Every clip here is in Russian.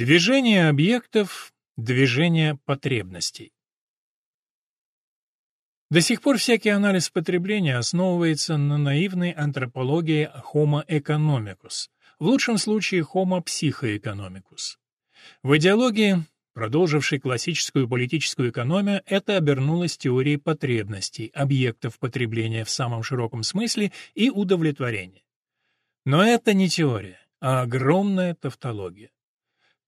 Движение объектов, движение потребностей. До сих пор всякий анализ потребления основывается на наивной антропологии Homo economicus, в лучшем случае Homo psychoeconomicus. В идеологии, продолжившей классическую политическую экономию, это обернулось теорией потребностей, объектов потребления в самом широком смысле и удовлетворения. Но это не теория, а огромная тавтология.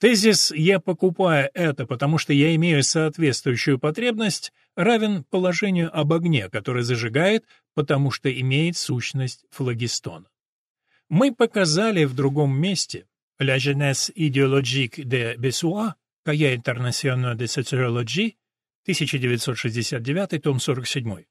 Тезис «я покупаю это, потому что я имею соответствующую потребность» равен положению об огне, который зажигает, потому что имеет сущность флагистона. Мы показали в другом месте «La jeunesse idéologique de Bessois», Cahiers international de sociologie, 1969, том 47.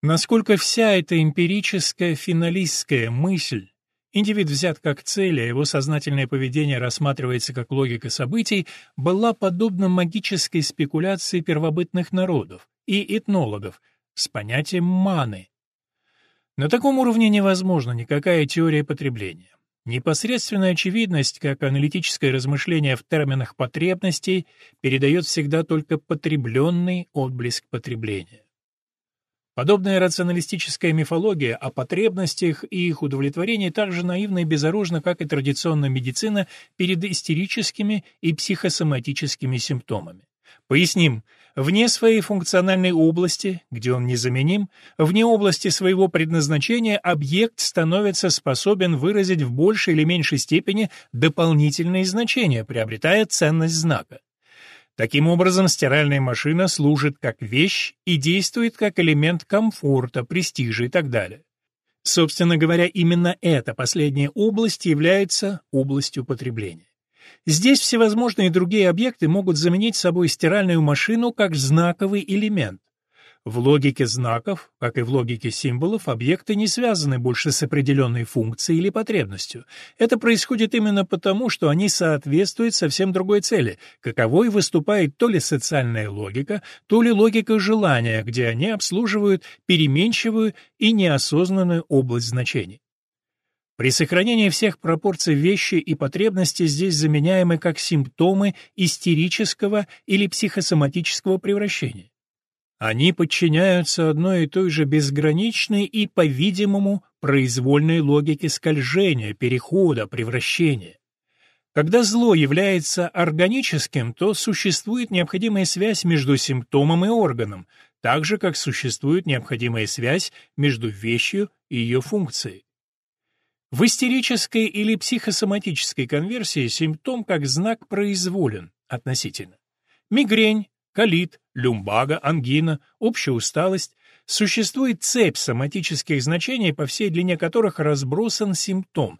Насколько вся эта эмпирическая финалистская мысль Индивид взят как цель, а его сознательное поведение рассматривается как логика событий, была подобна магической спекуляции первобытных народов и этнологов с понятием маны. На таком уровне невозможна никакая теория потребления. Непосредственная очевидность, как аналитическое размышление в терминах потребностей, передает всегда только потребленный отблеск потребления. Подобная рационалистическая мифология о потребностях и их удовлетворении так же наивна и безоружна, как и традиционная медицина перед истерическими и психосоматическими симптомами. Поясним, вне своей функциональной области, где он незаменим, вне области своего предназначения объект становится способен выразить в большей или меньшей степени дополнительные значения, приобретая ценность знака. Таким образом, стиральная машина служит как вещь и действует как элемент комфорта, престижа и так далее. Собственно говоря, именно эта последняя область является областью потребления. Здесь всевозможные другие объекты могут заменить собой стиральную машину как знаковый элемент, в логике знаков, как и в логике символов, объекты не связаны больше с определенной функцией или потребностью. Это происходит именно потому, что они соответствуют совсем другой цели, каковой выступает то ли социальная логика, то ли логика желания, где они обслуживают переменчивую и неосознанную область значений. При сохранении всех пропорций вещи и потребности здесь заменяемы как симптомы истерического или психосоматического превращения. Они подчиняются одной и той же безграничной и, по-видимому, произвольной логике скольжения, перехода, превращения. Когда зло является органическим, то существует необходимая связь между симптомом и органом, так же, как существует необходимая связь между вещью и ее функцией. В истерической или психосоматической конверсии симптом как знак произволен относительно. Мигрень, колит, люмбага, ангина, общая усталость, существует цепь соматических значений, по всей длине которых разбросан симптом,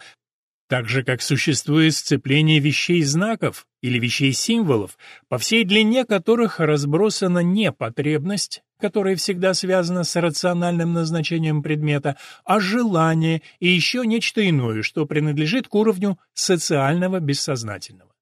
так же, как существует сцепление вещей-знаков или вещей-символов, по всей длине которых разбросана не потребность, которая всегда связана с рациональным назначением предмета, а желание и еще нечто иное, что принадлежит к уровню социального бессознательного.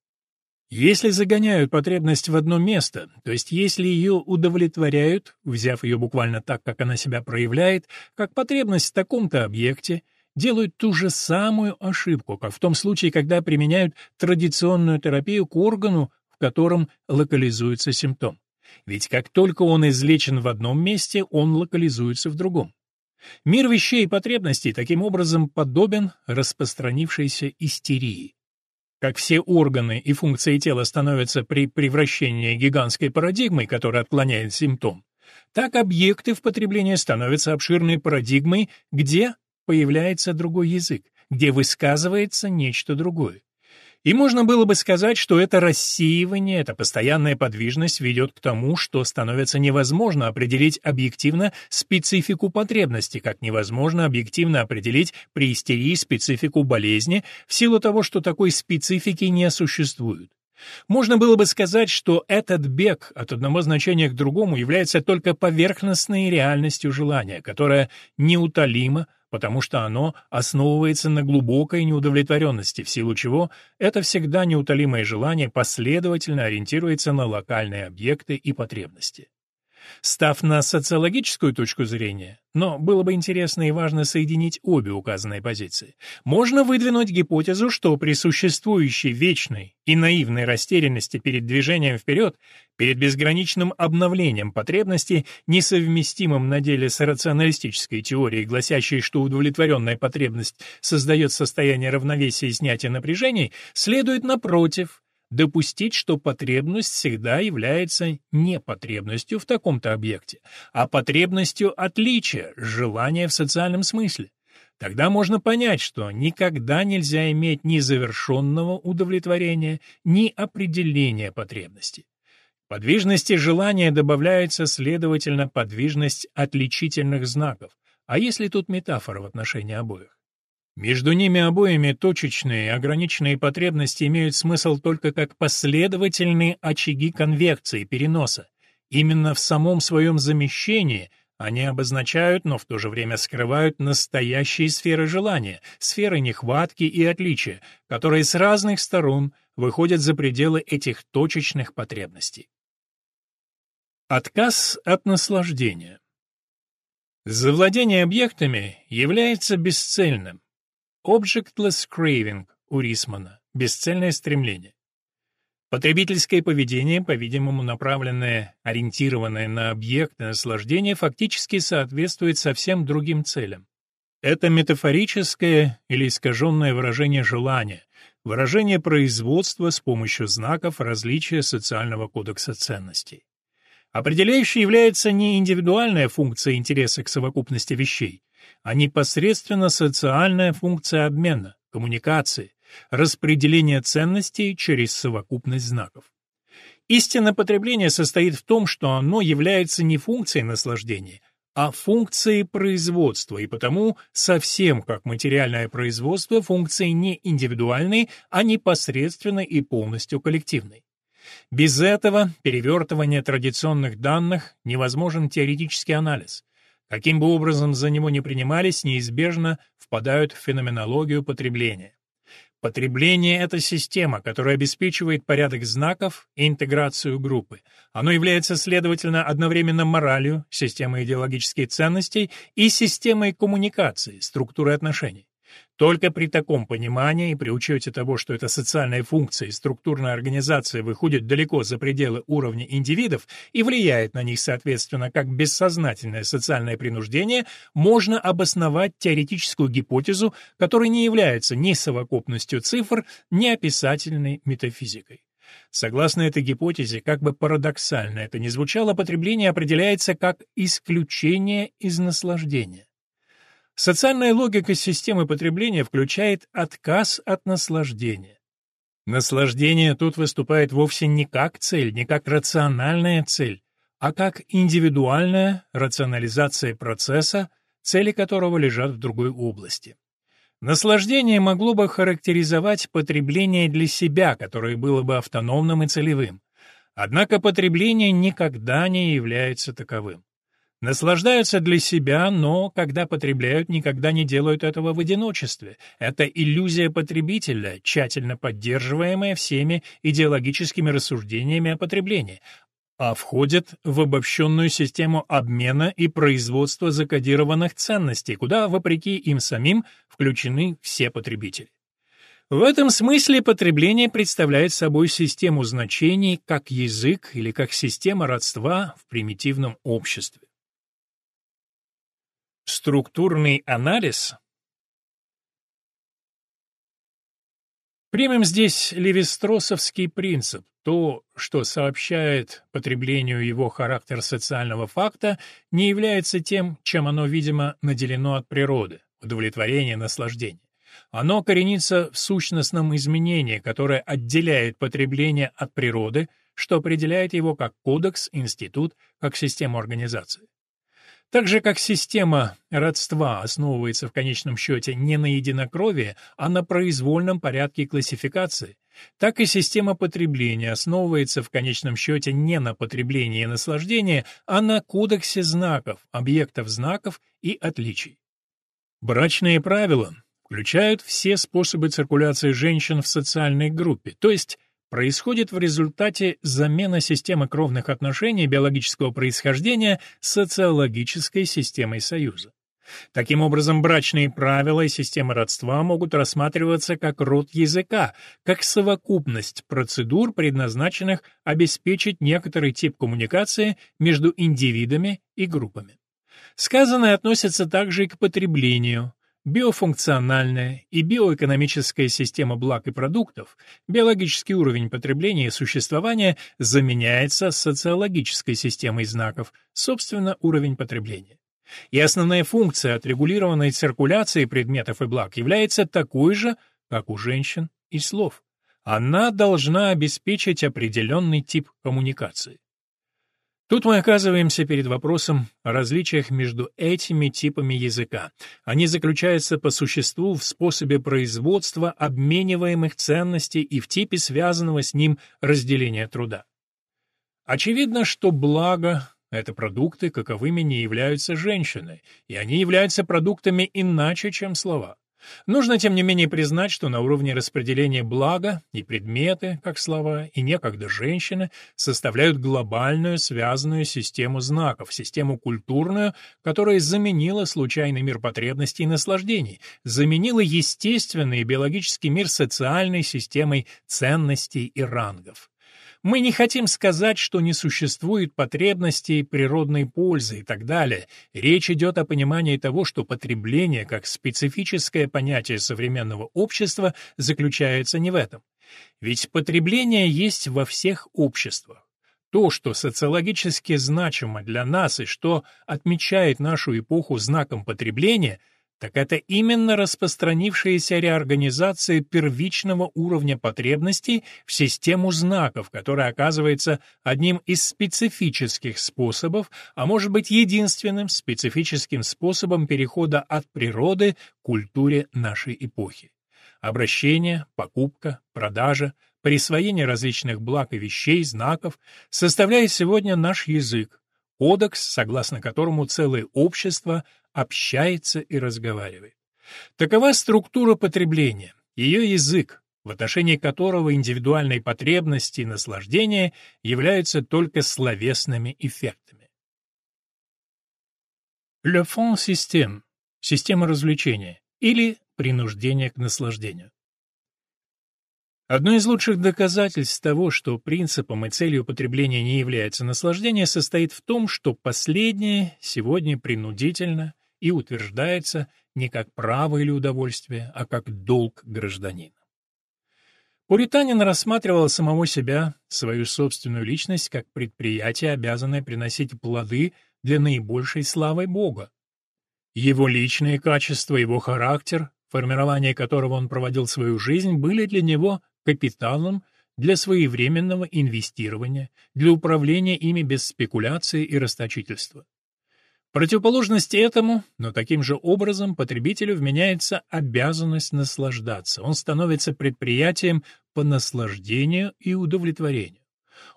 Если загоняют потребность в одно место, то есть если ее удовлетворяют, взяв ее буквально так, как она себя проявляет, как потребность в таком-то объекте, делают ту же самую ошибку, как в том случае, когда применяют традиционную терапию к органу, в котором локализуется симптом. Ведь как только он излечен в одном месте, он локализуется в другом. Мир вещей и потребностей таким образом подобен распространившейся истерии. Как все органы и функции тела становятся при превращении гигантской парадигмой, которая отклоняет симптом, так объекты в потреблении становятся обширной парадигмой, где появляется другой язык, где высказывается нечто другое. И можно было бы сказать, что это рассеивание, эта постоянная подвижность ведет к тому, что становится невозможно определить объективно специфику потребности, как невозможно объективно определить при истерии специфику болезни, в силу того, что такой специфики не существует. Можно было бы сказать, что этот бег от одного значения к другому является только поверхностной реальностью желания, которая неутолима, потому что оно основывается на глубокой неудовлетворенности, в силу чего это всегда неутолимое желание последовательно ориентируется на локальные объекты и потребности. Став на социологическую точку зрения, но было бы интересно и важно соединить обе указанные позиции, можно выдвинуть гипотезу, что при существующей вечной и наивной растерянности перед движением вперед, перед безграничным обновлением потребностей, несовместимым на деле с рационалистической теорией, гласящей, что удовлетворенная потребность создает состояние равновесия и снятия напряжений, следует, напротив, допустить, что потребность всегда является не потребностью в таком-то объекте, а потребностью отличия, желания в социальном смысле. Тогда можно понять, что никогда нельзя иметь ни завершенного удовлетворения, ни определения потребности. Подвижности желания добавляется, следовательно, подвижность отличительных знаков. А если тут метафора в отношении обоих? Между ними обоими точечные ограниченные потребности имеют смысл только как последовательные очаги конвекции, переноса. Именно в самом своем замещении они обозначают, но в то же время скрывают настоящие сферы желания, сферы нехватки и отличия, которые с разных сторон выходят за пределы этих точечных потребностей. Отказ от наслаждения Завладение объектами является бесцельным, Objectless craving у Рисмана – бесцельное стремление. Потребительское поведение, по-видимому, направленное, ориентированное на объекты наслаждения, фактически соответствует совсем другим целям. Это метафорическое или искаженное выражение желания, выражение производства с помощью знаков различия социального кодекса ценностей. Определяющей является не индивидуальная функция интереса к совокупности вещей, а непосредственно социальная функция обмена, коммуникации, распределения ценностей через совокупность знаков. Истинное потребление состоит в том, что оно является не функцией наслаждения, а функцией производства, и потому совсем как материальное производство функции не индивидуальной, а непосредственно и полностью коллективной. Без этого перевертывания традиционных данных невозможен теоретический анализ, Каким бы образом за него не принимались, неизбежно впадают в феноменологию потребления. Потребление — это система, которая обеспечивает порядок знаков и интеграцию группы. Оно является, следовательно, одновременно моралью, системой идеологических ценностей и системой коммуникации, структурой отношений. Только при таком понимании и при учете того, что эта социальная функция и структурная организация выходит далеко за пределы уровня индивидов и влияет на них, соответственно, как бессознательное социальное принуждение, можно обосновать теоретическую гипотезу, которая не является ни совокупностью цифр, ни описательной метафизикой. Согласно этой гипотезе, как бы парадоксально это ни звучало, потребление определяется как исключение из наслаждения. Социальная логика системы потребления включает отказ от наслаждения. Наслаждение тут выступает вовсе не как цель, не как рациональная цель, а как индивидуальная рационализация процесса, цели которого лежат в другой области. Наслаждение могло бы характеризовать потребление для себя, которое было бы автономным и целевым. Однако потребление никогда не является таковым. Наслаждаются для себя, но, когда потребляют, никогда не делают этого в одиночестве. Это иллюзия потребителя, тщательно поддерживаемая всеми идеологическими рассуждениями о потреблении, а входит в обобщенную систему обмена и производства закодированных ценностей, куда, вопреки им самим, включены все потребители. В этом смысле потребление представляет собой систему значений как язык или как система родства в примитивном обществе. Структурный анализ Примем здесь левистросовский принцип. То, что сообщает потреблению его характер социального факта, не является тем, чем оно, видимо, наделено от природы – удовлетворение, наслаждение. Оно коренится в сущностном изменении, которое отделяет потребление от природы, что определяет его как кодекс, институт, как систему организации. Так же, как система родства основывается в конечном счете не на единокровии, а на произвольном порядке классификации, так и система потребления основывается в конечном счете не на потреблении и наслаждении, а на кодексе знаков, объектов знаков и отличий. Брачные правила включают все способы циркуляции женщин в социальной группе, то есть происходит в результате замены системы кровных отношений биологического происхождения социологической системой союза. Таким образом, брачные правила и системы родства могут рассматриваться как род языка, как совокупность процедур, предназначенных обеспечить некоторый тип коммуникации между индивидами и группами. Сказанное относится также и к потреблению. Биофункциональная и биоэкономическая система благ и продуктов, биологический уровень потребления и существования заменяется социологической системой знаков, собственно, уровень потребления. И основная функция отрегулированной циркуляции предметов и благ является такой же, как у женщин и слов. Она должна обеспечить определенный тип коммуникации. Тут мы оказываемся перед вопросом о различиях между этими типами языка. Они заключаются по существу в способе производства обмениваемых ценностей и в типе связанного с ним разделения труда. Очевидно, что благо — это продукты, каковыми не являются женщины, и они являются продуктами иначе, чем слова. Нужно, тем не менее, признать, что на уровне распределения блага и предметы, как слова, и некогда женщины, составляют глобальную связанную систему знаков, систему культурную, которая заменила случайный мир потребностей и наслаждений, заменила естественный биологический мир социальной системой ценностей и рангов. Мы не хотим сказать, что не существует потребностей природной пользы и так далее. Речь идет о понимании того, что потребление как специфическое понятие современного общества заключается не в этом. Ведь потребление есть во всех обществах. То, что социологически значимо для нас и что отмечает нашу эпоху знаком потребления – так это именно распространившаяся реорганизация первичного уровня потребностей в систему знаков, которая оказывается одним из специфических способов, а может быть единственным специфическим способом перехода от природы к культуре нашей эпохи. Обращение, покупка, продажа, присвоение различных благ и вещей, знаков составляет сегодня наш язык, кодекс, согласно которому целое общество общается и разговаривает. Такова структура потребления, ее язык, в отношении которого индивидуальные потребности и наслаждения являются только словесными эффектами. Le fond système – система развлечения или принуждение к наслаждению. Одно из лучших доказательств того, что принципом и целью потребления не является наслаждение, состоит в том, что последнее сегодня принудительно и утверждается не как право или удовольствие, а как долг гражданина. Пуританин рассматривал самого себя, свою собственную личность, как предприятие, обязанное приносить плоды для наибольшей славы Бога. Его личные качества, его характер, формирование которого он проводил свою жизнь, были для него капиталом для своевременного инвестирования, для управления ими без спекуляции и расточительства. Противоположность этому, но таким же образом потребителю вменяется обязанность наслаждаться. Он становится предприятием по наслаждению и удовлетворению.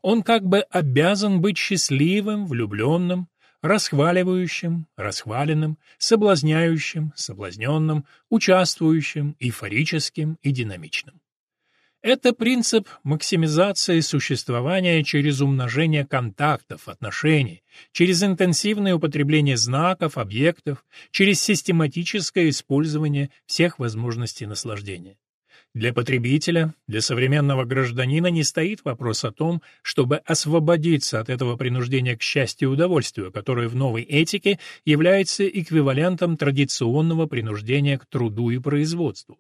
Он как бы обязан быть счастливым, влюбленным, расхваливающим, расхваленным, соблазняющим, соблазненным, участвующим, эйфорическим и динамичным. Это принцип максимизации существования через умножение контактов, отношений, через интенсивное употребление знаков, объектов, через систематическое использование всех возможностей наслаждения. Для потребителя, для современного гражданина не стоит вопрос о том, чтобы освободиться от этого принуждения к счастью и удовольствию, которое в новой этике является эквивалентом традиционного принуждения к труду и производству.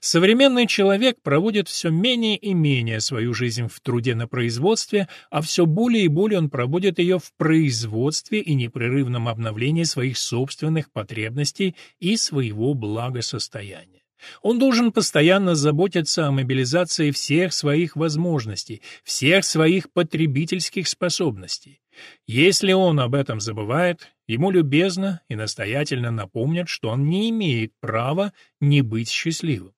Современный человек проводит все менее и менее свою жизнь в труде на производстве, а все более и более он проводит ее в производстве и непрерывном обновлении своих собственных потребностей и своего благосостояния. Он должен постоянно заботиться о мобилизации всех своих возможностей, всех своих потребительских способностей. Если он об этом забывает, ему любезно и настоятельно напомнят, что он не имеет права не быть счастливым.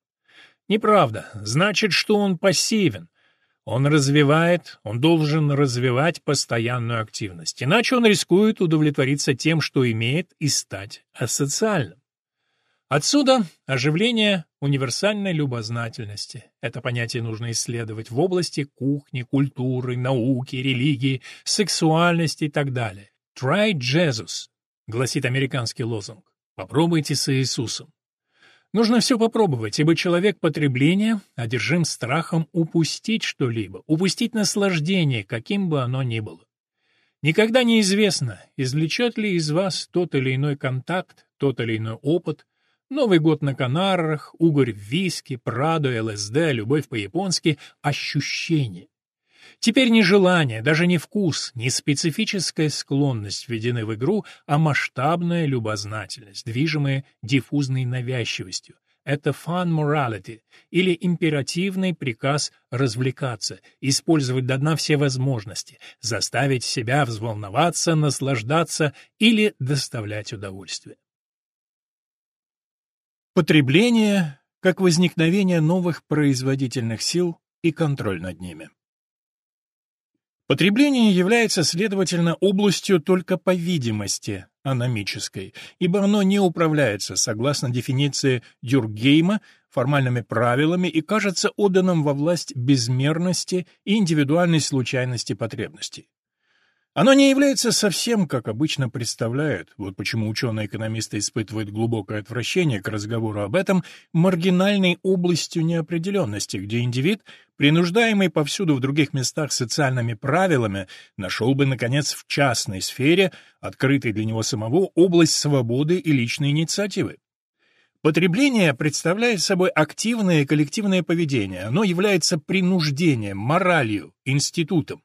Неправда, значит, что он пассивен. Он развивает, он должен развивать постоянную активность, иначе он рискует удовлетвориться тем, что имеет, и стать асоциальным. Отсюда оживление универсальной любознательности. Это понятие нужно исследовать в области кухни, культуры, науки, религии, сексуальности и так далее. «Try Jesus», — гласит американский лозунг. «Попробуйте с Иисусом». Нужно все попробовать, ибо человек потребления одержим страхом упустить что-либо, упустить наслаждение, каким бы оно ни было. Никогда неизвестно, извлечет ли из вас тот или иной контакт, тот или иной опыт, Новый год на Канарах, угорь виски, Прадо, ЛСД, любовь по-японски — ощущение. Теперь не желание, даже не вкус, не специфическая склонность введены в игру, а масштабная любознательность, движимая диффузной навязчивостью. Это fun morality, или императивный приказ развлекаться, использовать до дна все возможности, заставить себя взволноваться, наслаждаться или доставлять удовольствие. Потребление как возникновение новых производительных сил и контроль над ними. Потребление является, следовательно, областью только по видимости аномической, ибо оно не управляется, согласно дефиниции Дюргейма, формальными правилами и кажется отданным во власть безмерности и индивидуальной случайности потребностей. Оно не является совсем, как обычно представляют, вот почему ученые-экономисты испытывают глубокое отвращение к разговору об этом, маргинальной областью неопределенности, где индивид, принуждаемый повсюду в других местах социальными правилами, нашел бы, наконец, в частной сфере, открытой для него самого, область свободы и личной инициативы. Потребление представляет собой активное коллективное поведение, оно является принуждением, моралью, институтом.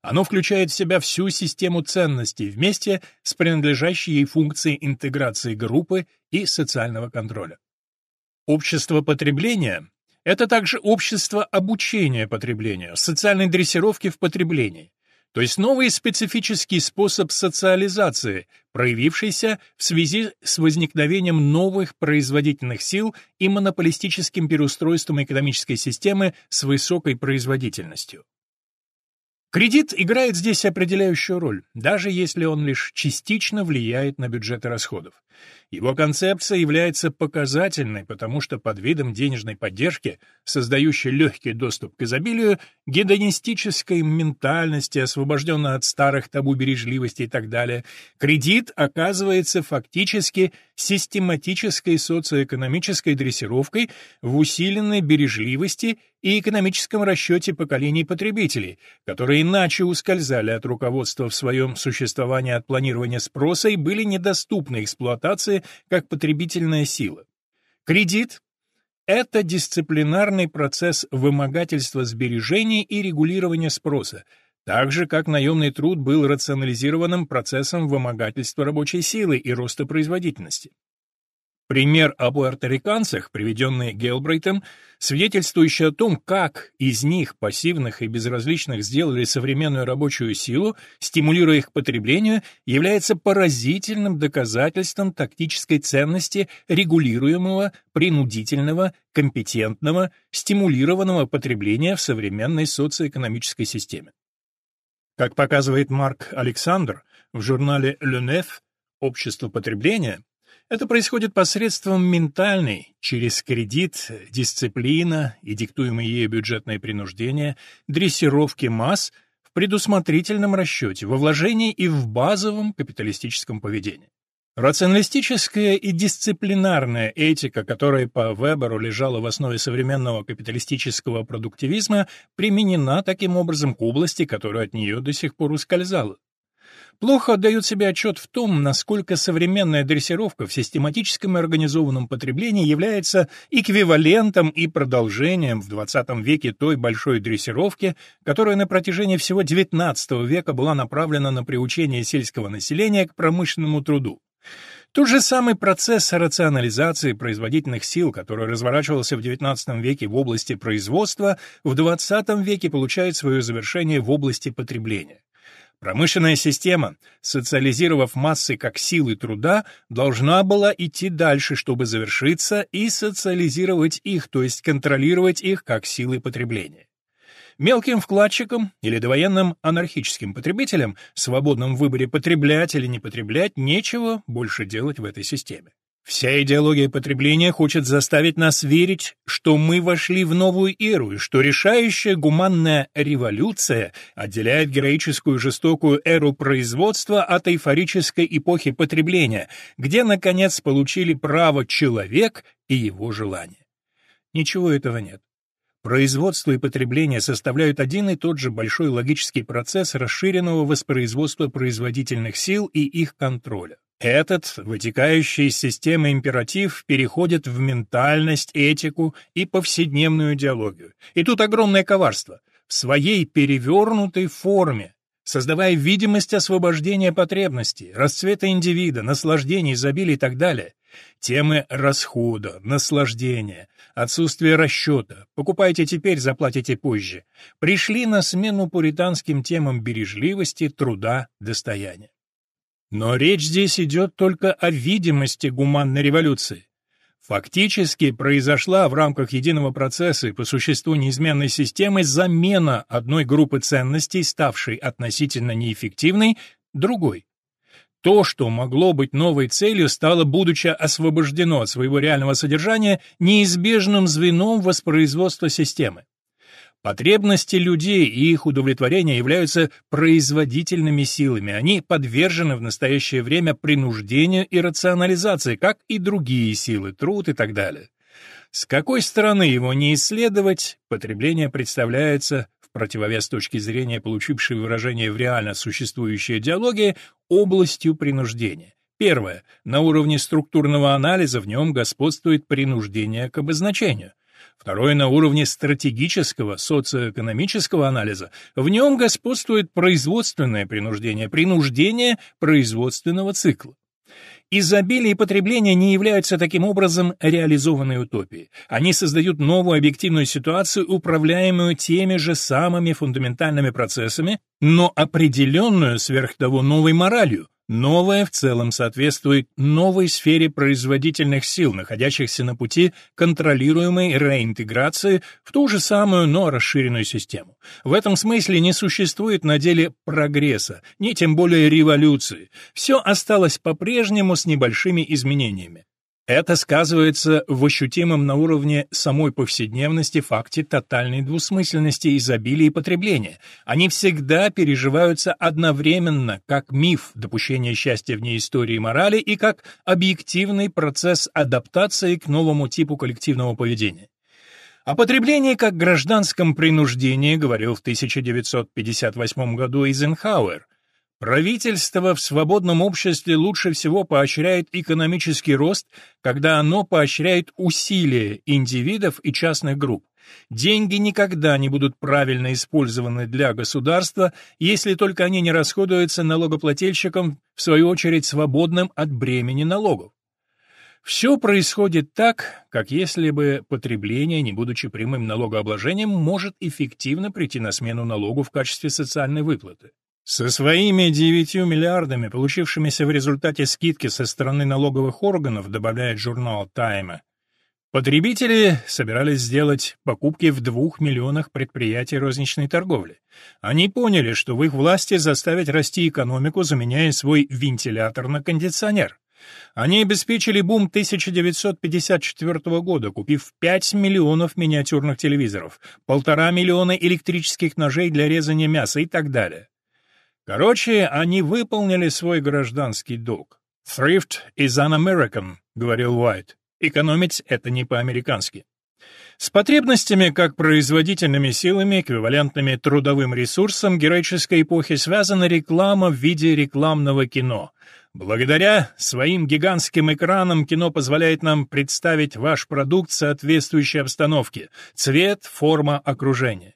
Оно включает в себя всю систему ценностей вместе с принадлежащей ей функцией интеграции группы и социального контроля. Общество потребления — это также общество обучения потреблению, социальной дрессировки в потреблении, то есть новый специфический способ социализации, проявившийся в связи с возникновением новых производительных сил и монополистическим переустройством экономической системы с высокой производительностью. Кредит играет здесь определяющую роль, даже если он лишь частично влияет на бюджеты расходов. Его концепция является показательной, потому что под видом денежной поддержки, создающей легкий доступ к изобилию, гедонистической ментальности, освобожденной от старых табу бережливости и так далее, кредит оказывается фактически систематической социоэкономической дрессировкой в усиленной бережливости и экономическом расчете поколений потребителей, которые иначе ускользали от руководства в своем существовании от планирования спроса и были недоступны эксплуатации как потребительная сила. Кредит — это дисциплинарный процесс вымогательства сбережений и регулирования спроса, так же, как наемный труд был рационализированным процессом вымогательства рабочей силы и роста производительности. Пример о пуэрториканцах, приведенный Гелбрейтом, свидетельствующий о том, как из них, пассивных и безразличных, сделали современную рабочую силу, стимулируя их к потреблению, является поразительным доказательством тактической ценности регулируемого, принудительного, компетентного, стимулированного потребления в современной социоэкономической системе. Как показывает Марк Александр в журнале «Le Neuf» «Общество потребления», это происходит посредством ментальной, через кредит, дисциплина и диктуемое ею бюджетное принуждение, дрессировки масс в предусмотрительном расчете, во вложении и в базовом капиталистическом поведении. Рационалистическая и дисциплинарная этика, которая по Веберу лежала в основе современного капиталистического продуктивизма, применена таким образом к области, которая от нее до сих пор ускользала плохо отдают себе отчет в том, насколько современная дрессировка в систематическом и организованном потреблении является эквивалентом и продолжением в XX веке той большой дрессировки, которая на протяжении всего XIX века была направлена на приучение сельского населения к промышленному труду. Тот же самый процесс рационализации производительных сил, который разворачивался в XIX веке в области производства, в XX веке получает свое завершение в области потребления. Промышленная система, социализировав массы как силы труда, должна была идти дальше, чтобы завершиться и социализировать их, то есть контролировать их как силы потребления. Мелким вкладчикам или довоенным анархическим потребителям, свободным в выборе потреблять или не потреблять, нечего больше делать в этой системе. Вся идеология потребления хочет заставить нас верить, что мы вошли в новую эру, и что решающая гуманная революция отделяет героическую жестокую эру производства от эйфорической эпохи потребления, где, наконец, получили право человек и его желания. Ничего этого нет. Производство и потребление составляют один и тот же большой логический процесс расширенного воспроизводства производительных сил и их контроля. Этот, вытекающий из системы императив, переходит в ментальность, этику и повседневную идеологию. И тут огромное коварство. В своей перевернутой форме, создавая видимость освобождения потребностей, расцвета индивида, наслаждений, изобилия и так далее. Темы расхода, наслаждения, отсутствие расчета, покупайте теперь, заплатите позже, пришли на смену пуританским темам бережливости, труда, достояния. Но речь здесь идет только о видимости гуманной революции. Фактически произошла в рамках единого процесса и по существу неизменной системы замена одной группы ценностей, ставшей относительно неэффективной, другой. То, что могло быть новой целью, стало, будучи освобождено от своего реального содержания, неизбежным звеном воспроизводства системы. Потребности людей и их удовлетворение являются производительными силами, они подвержены в настоящее время принуждению и рационализации, как и другие силы, труд и так далее. С какой стороны его не исследовать, потребление представляется в противовес точки зрения, получившей выражение в реально существующей идеологии, областью принуждения. Первое. На уровне структурного анализа в нем господствует принуждение к обозначению. Второе на уровне стратегического социоэкономического анализа. В нем господствует производственное принуждение, принуждение производственного цикла. Изобилие и потребление не являются таким образом реализованной утопией. Они создают новую объективную ситуацию, управляемую теми же самыми фундаментальными процессами, но определенную сверх того новой моралью, Новое в целом соответствует новой сфере производительных сил, находящихся на пути контролируемой реинтеграции в ту же самую, но расширенную систему. В этом смысле не существует на деле прогресса, ни тем более революции. Все осталось по-прежнему с небольшими изменениями. Это сказывается в ощутимом на уровне самой повседневности факте тотальной двусмысленности изобилия и потребления. Они всегда переживаются одновременно, как миф допущения счастья вне истории и морали и как объективный процесс адаптации к новому типу коллективного поведения. О потреблении как гражданском принуждении говорил в 1958 году Эйзенхауэр – Правительство в свободном обществе лучше всего поощряет экономический рост, когда оно поощряет усилия индивидов и частных групп. Деньги никогда не будут правильно использованы для государства, если только они не расходуются налогоплательщикам, в свою очередь свободным от бремени налогов. Все происходит так, как если бы потребление, не будучи прямым налогообложением, может эффективно прийти на смену налогу в качестве социальной выплаты. Со своими 9 миллиардами, получившимися в результате скидки со стороны налоговых органов, добавляет журнал Тайма, потребители собирались сделать покупки в двух миллионах предприятий розничной торговли. Они поняли, что в их власти заставить расти экономику, заменяя свой вентилятор на кондиционер. Они обеспечили бум 1954 года, купив 5 миллионов миниатюрных телевизоров, полтора миллиона электрических ножей для резания мяса и так далее. Короче, они выполнили свой гражданский долг. «Thrift is un-American», — говорил Уайт. «Экономить — это не по-американски». С потребностями как производительными силами, эквивалентными трудовым ресурсам героической эпохи связана реклама в виде рекламного кино. Благодаря своим гигантским экранам кино позволяет нам представить ваш продукт соответствующей обстановке – цвет, форма, окружение.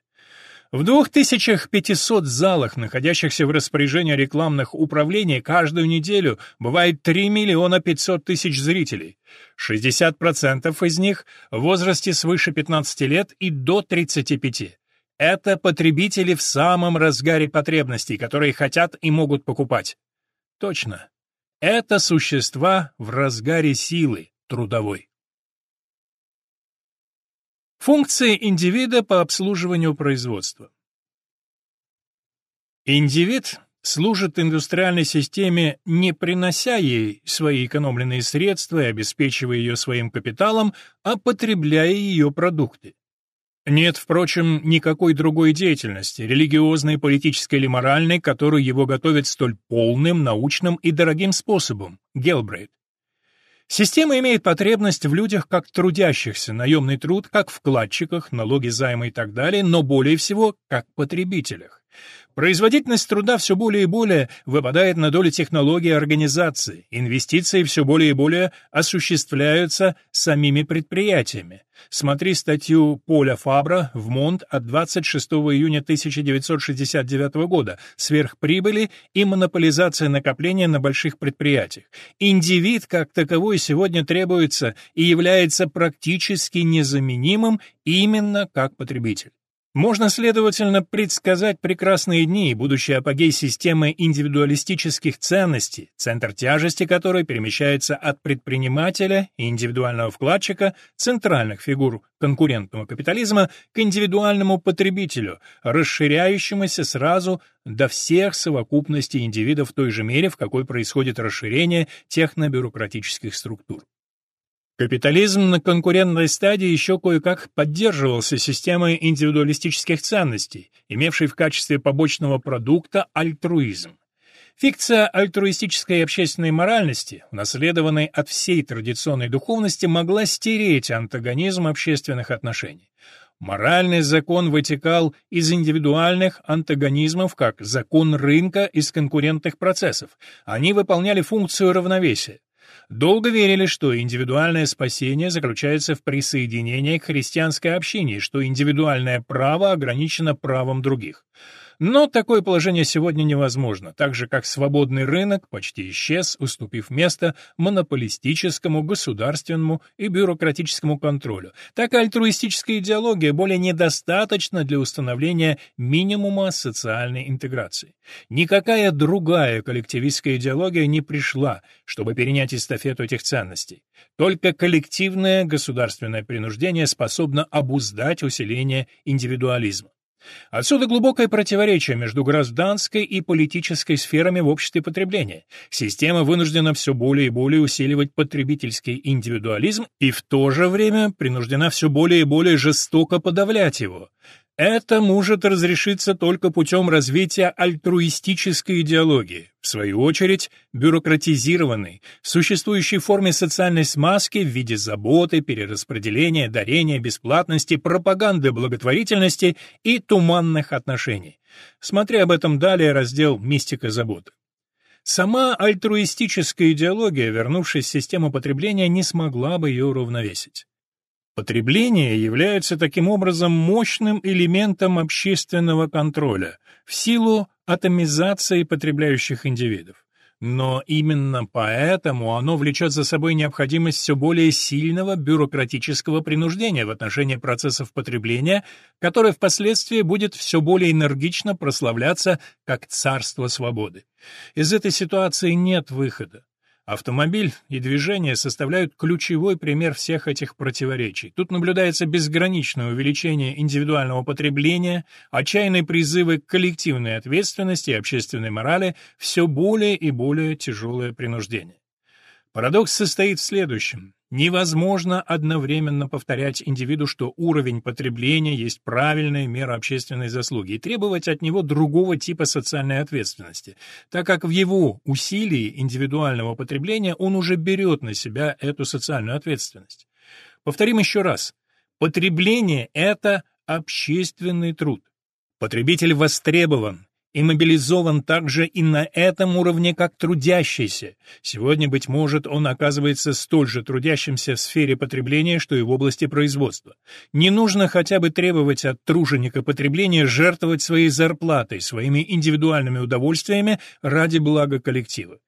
В 2500 залах, находящихся в распоряжении рекламных управлений, каждую неделю бывает 3 миллиона 500 тысяч зрителей. 60% из них в возрасте свыше 15 лет и до 35. Это потребители в самом разгаре потребностей, которые хотят и могут покупать. Точно. Это существа в разгаре силы трудовой. Функции индивида по обслуживанию производства. Индивид служит индустриальной системе, не принося ей свои экономленные средства и обеспечивая ее своим капиталом, а потребляя ее продукты. Нет, впрочем, никакой другой деятельности, религиозной, политической или моральной, которую его готовят столь полным, научным и дорогим способом – Гелбрейт. Система имеет потребность в людях как трудящихся, наемный труд как вкладчиках, налоги, займы и так далее, но более всего как потребителях. Производительность труда все более и более выпадает на долю технологий организации, инвестиции все более и более осуществляются самими предприятиями. Смотри статью Поля Фабра в Монт от 26 июня 1969 года «Сверхприбыли и монополизация накопления на больших предприятиях». Индивид как таковой сегодня требуется и является практически незаменимым именно как потребитель. Можно, следовательно, предсказать прекрасные дни и будущий апогей системы индивидуалистических ценностей, центр тяжести которой перемещается от предпринимателя и индивидуального вкладчика, центральных фигур конкурентного капитализма, к индивидуальному потребителю, расширяющемуся сразу до всех совокупностей индивидов в той же мере, в какой происходит расширение технобюрократических структур. Капитализм на конкурентной стадии еще кое-как поддерживался системой индивидуалистических ценностей, имевшей в качестве побочного продукта альтруизм. Фикция альтруистической общественной моральности, унаследованной от всей традиционной духовности, могла стереть антагонизм общественных отношений. Моральный закон вытекал из индивидуальных антагонизмов, как закон рынка из конкурентных процессов. Они выполняли функцию равновесия. Долго верили, что индивидуальное спасение заключается в присоединении к христианской общине, что индивидуальное право ограничено правом других. Но такое положение сегодня невозможно, так же как свободный рынок почти исчез, уступив место монополистическому, государственному и бюрократическому контролю. Так и альтруистическая идеология более недостаточна для установления минимума социальной интеграции. Никакая другая коллективистская идеология не пришла, чтобы перенять эстафету этих ценностей. Только коллективное государственное принуждение способно обуздать усиление индивидуализма. Отсюда глубокое противоречие между гражданской и политической сферами в обществе потребления. Система вынуждена все более и более усиливать потребительский индивидуализм и в то же время принуждена все более и более жестоко подавлять его. Это может разрешиться только путем развития альтруистической идеологии, в свою очередь бюрократизированной, существующей форме социальной смазки в виде заботы, перераспределения, дарения, бесплатности, пропаганды благотворительности и туманных отношений. Смотри об этом далее раздел «Мистика заботы». Сама альтруистическая идеология, вернувшись в систему потребления, не смогла бы ее уравновесить. Потребление является таким образом мощным элементом общественного контроля в силу атомизации потребляющих индивидов. Но именно поэтому оно влечет за собой необходимость все более сильного бюрократического принуждения в отношении процессов потребления, которое впоследствии будет все более энергично прославляться как царство свободы. Из этой ситуации нет выхода. Автомобиль и движение составляют ключевой пример всех этих противоречий. Тут наблюдается безграничное увеличение индивидуального потребления, отчаянные призывы к коллективной ответственности и общественной морали, все более и более тяжелое принуждение. Парадокс состоит в следующем. Невозможно одновременно повторять индивиду, что уровень потребления есть правильная мера общественной заслуги, и требовать от него другого типа социальной ответственности, так как в его усилии индивидуального потребления он уже берет на себя эту социальную ответственность. Повторим еще раз. Потребление – это общественный труд. Потребитель востребован, и мобилизован также и на этом уровне, как трудящийся. Сегодня, быть может, он оказывается столь же трудящимся в сфере потребления, что и в области производства. Не нужно хотя бы требовать от труженика потребления жертвовать своей зарплатой, своими индивидуальными удовольствиями ради блага коллектива.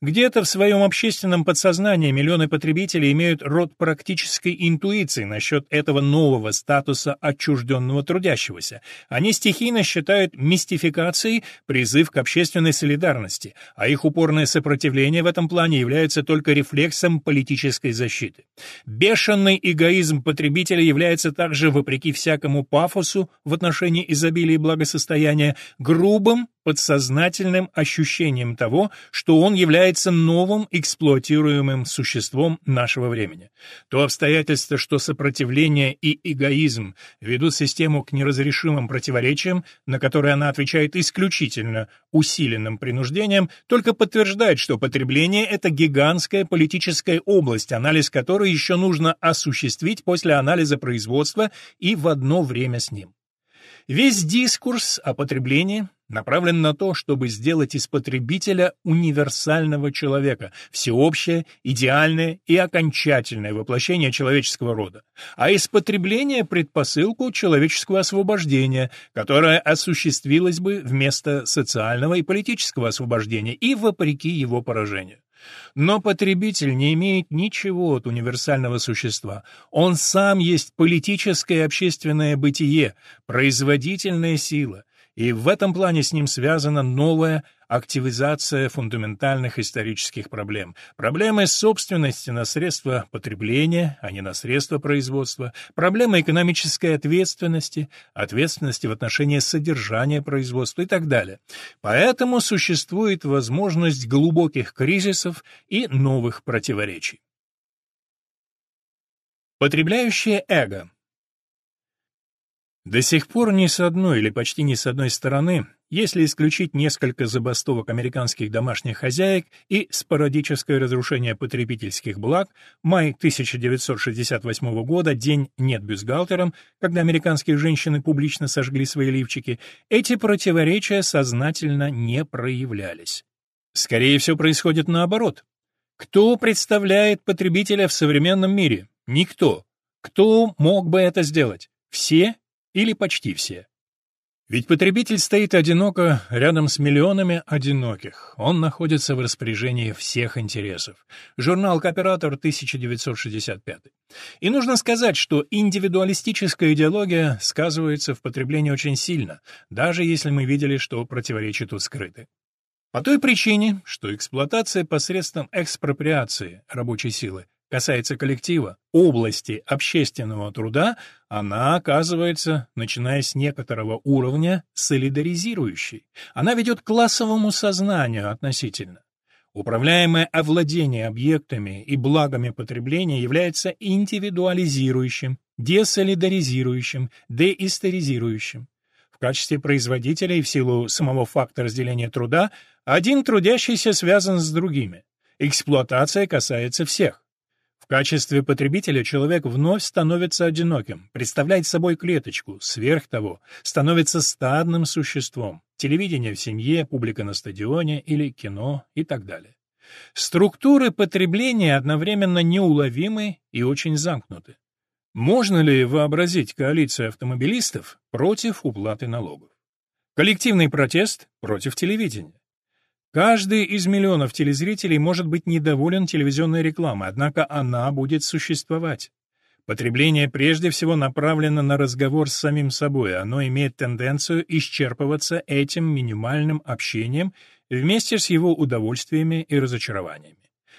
Где-то в своем общественном подсознании миллионы потребителей имеют род практической интуиции насчет этого нового статуса отчужденного трудящегося. Они стихийно считают мистификацией призыв к общественной солидарности, а их упорное сопротивление в этом плане является только рефлексом политической защиты. Бешеный эгоизм потребителя является также, вопреки всякому пафосу в отношении изобилия и благосостояния, грубым подсознательным ощущением того, что он является новым эксплуатируемым существом нашего времени. То обстоятельство, что сопротивление и эгоизм ведут систему к неразрешимым противоречиям, на которые она отвечает исключительно усиленным принуждением, только подтверждает, что потребление — это гигантская политическая область, анализ которой еще нужно осуществить после анализа производства и в одно время с ним. Весь дискурс о потреблении направлен на то, чтобы сделать из потребителя универсального человека, всеобщее, идеальное и окончательное воплощение человеческого рода, а из потребления предпосылку человеческого освобождения, которое осуществилось бы вместо социального и политического освобождения и вопреки его поражению. Но потребитель не имеет ничего от универсального существа. Он сам есть политическое и общественное бытие, производительная сила, и в этом плане с ним связана новая активизация фундаментальных исторических проблем. Проблемы собственности на средства потребления, а не на средства производства, проблемы экономической ответственности, ответственности в отношении содержания производства и так далее. Поэтому существует возможность глубоких кризисов и новых противоречий. Потребляющее эго до сих пор ни с одной или почти ни с одной стороны, если исключить несколько забастовок американских домашних хозяек и спорадическое разрушение потребительских благ, май 1968 года, день нет бюстгальтером, когда американские женщины публично сожгли свои лифчики, эти противоречия сознательно не проявлялись. Скорее всего, происходит наоборот. Кто представляет потребителя в современном мире? Никто. Кто мог бы это сделать? Все или почти все. Ведь потребитель стоит одиноко рядом с миллионами одиноких. Он находится в распоряжении всех интересов. Журнал «Кооператор» 1965. И нужно сказать, что индивидуалистическая идеология сказывается в потреблении очень сильно, даже если мы видели, что противоречия тут скрыты. По той причине, что эксплуатация посредством экспроприации рабочей силы касается коллектива, области общественного труда, она оказывается, начиная с некоторого уровня, солидаризирующей. Она ведет к классовому сознанию относительно. Управляемое овладение объектами и благами потребления является индивидуализирующим, десолидаризирующим, деисторизирующим. В качестве производителя и в силу самого факта разделения труда один трудящийся связан с другими. Эксплуатация касается всех. Качестве потребителя человек вновь становится одиноким, представляет собой клеточку, сверх того, становится стадным существом, телевидение в семье, публика на стадионе или кино и так далее. Структуры потребления одновременно неуловимы и очень замкнуты. Можно ли вообразить коалицию автомобилистов против уплаты налогов? Коллективный протест против телевидения. Каждый из миллионов телезрителей может быть недоволен телевизионной рекламой, однако она будет существовать. Потребление прежде всего направлено на разговор с самим собой, оно имеет тенденцию исчерпываться этим минимальным общением вместе с его удовольствиями и разочарованиями.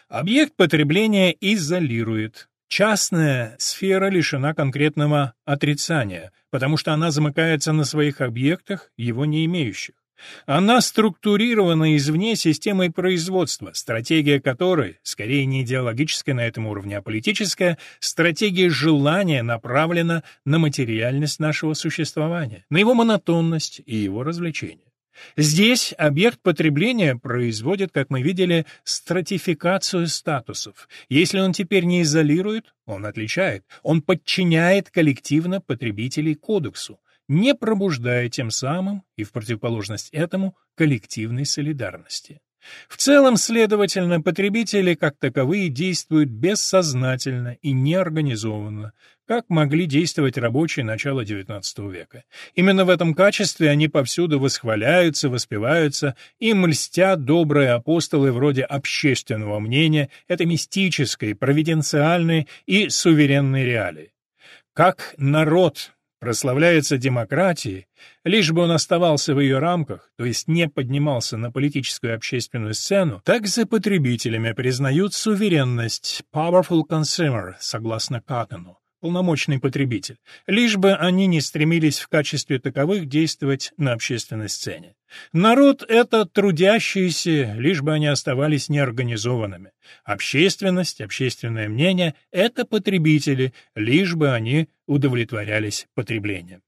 Объект потребления изолирует. Частная сфера лишена конкретного отрицания, потому что она замыкается на своих объектах, его не имеющих. Она структурирована извне системой производства, стратегия которой, скорее не идеологическая на этом уровне, а политическая, стратегия желания направлена на материальность нашего существования, на его монотонность и его развлечение. Здесь объект потребления производит, как мы видели, стратификацию статусов. Если он теперь не изолирует, он отличает, он подчиняет коллективно потребителей кодексу не пробуждая тем самым, и в противоположность этому, коллективной солидарности. В целом, следовательно, потребители как таковые действуют бессознательно и неорганизованно, как могли действовать рабочие начала XIX века. Именно в этом качестве они повсюду восхваляются, воспеваются, и мльстят добрые апостолы вроде общественного мнения, это мистической, провиденциальной и суверенной реалии. Как народ прославляется демократией, лишь бы он оставался в ее рамках, то есть не поднимался на политическую и общественную сцену, так за потребителями признают суверенность powerful consumer, согласно Каттону, полномочный потребитель, лишь бы они не стремились в качестве таковых действовать на общественной сцене. Народ — это трудящиеся, лишь бы они оставались неорганизованными. Общественность, общественное мнение — это потребители, лишь бы они удовлетворялись потреблением.